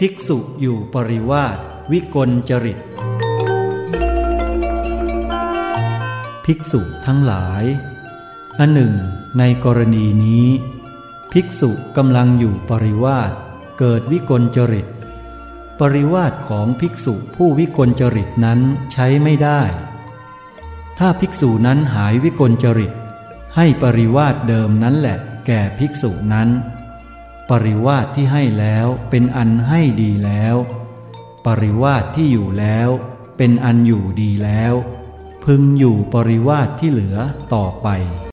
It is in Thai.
ภิกษุอยู่ปริวาสวิกลจริต ภิกษุทั้งหลาย อันหนึ่ง ในกรณีนี้ ภิกษุกำลังอยู่ปริวาสเกิดวิกลจริต ปริวาสของภิกษุผู้วิกลจริตนั้นใช้ไม่ได้ ถ้าภิกษุนั้นหายวิกลจริต ให้ปริวาสเดิมนั้นแหละแก่ภิกษุนั้น ปริวาสที่ให้แล้วเป็นอันให้ดีแล้ว ปริวาสที่อยู่แล้ว เป็นอันอยู่ดีแล้ว พึงอยู่ปริวาสที่เหลือต่อไป